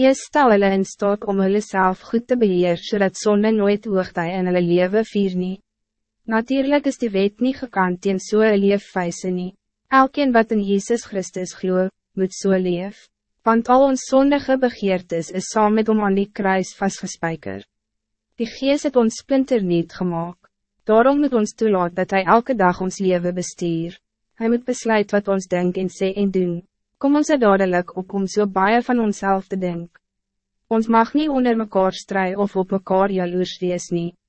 Je stel hulle in staat om hulle self goed te beheer, zodat so sonde nooit hoogtij in hulle leven vier nie. Natuurlijk is die wet niet gekant in so'n leefwijze nie. Elkeen wat in Jezus Christus glo, moet so leef. Want al ons zondige begeertes is saam met om aan die kruis vastgespijker. Die geest het ons splinter niet gemaakt. Daarom moet ons toelaat dat hij elke dag ons leven bestuur. Hij moet besluit wat ons denkt en sê en doen. Kom ons er dadelijk op om so baie van onszelf te denken. Ons mag niet onder mekaar strijden of op mekaar jaloers wees nie.